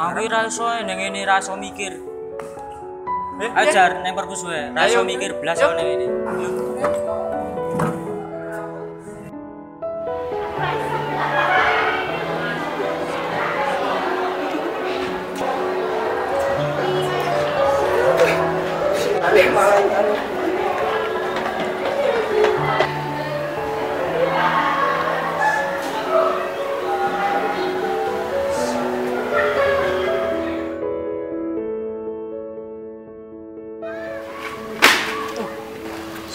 aku raiso yang eh, ini rasa mikir. Eh, eh. Ajar neng perpus gue mikir belas neng ini Thank you.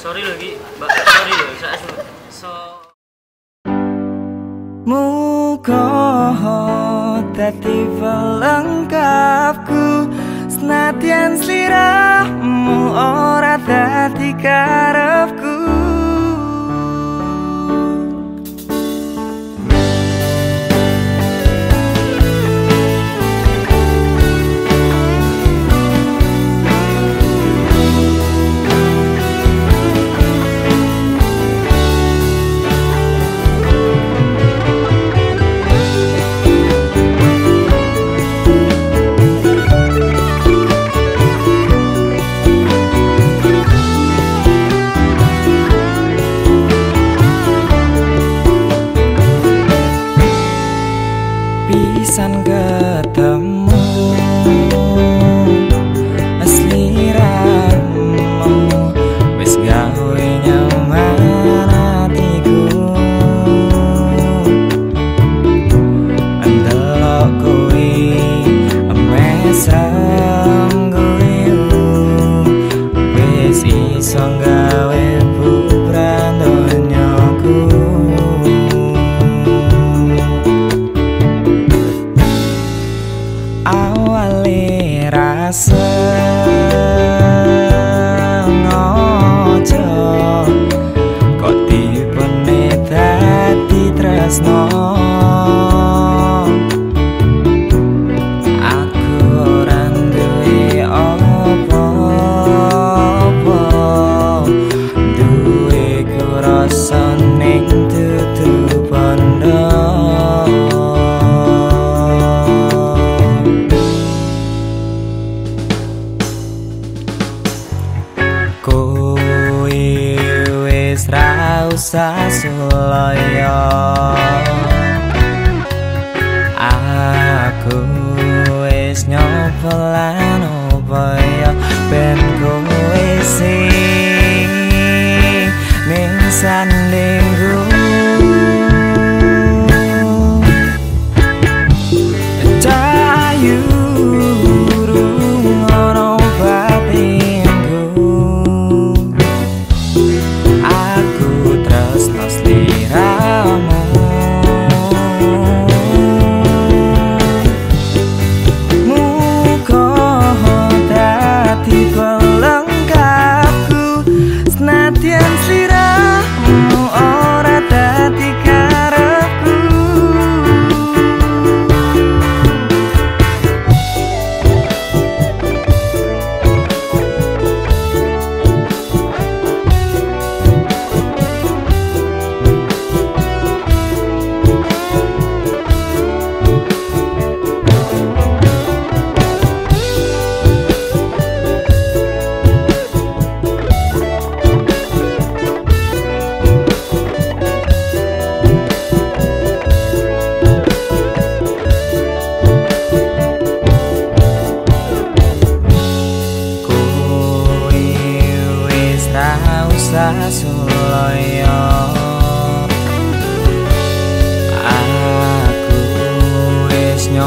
sorry loh Ki. Mbak sorry loh saya so so muka dati pelengkapku. Senatian sliramu ora dati karep. Sun girl. coração. selaya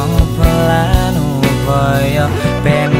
Novel anu koyo ben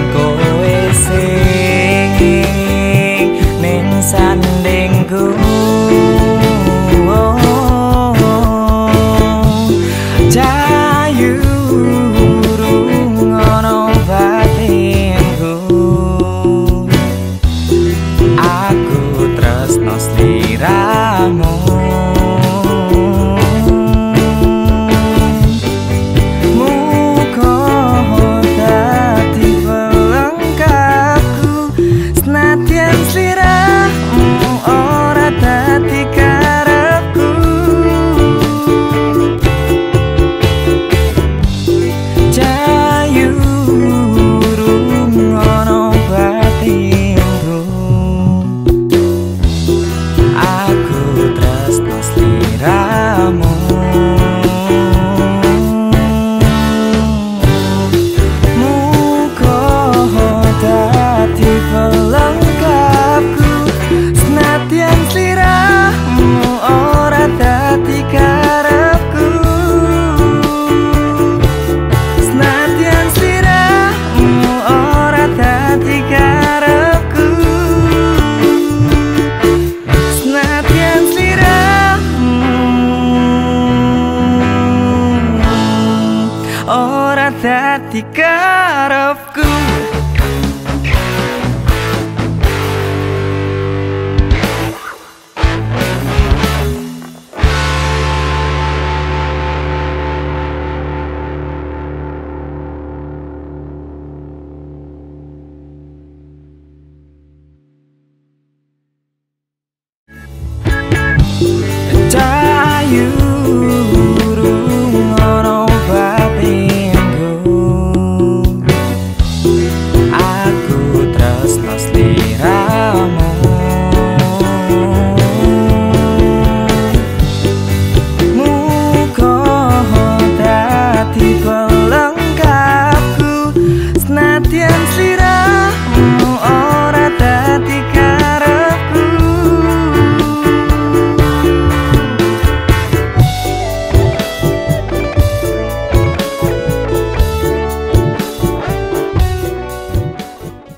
ora dadi karepku Cahayu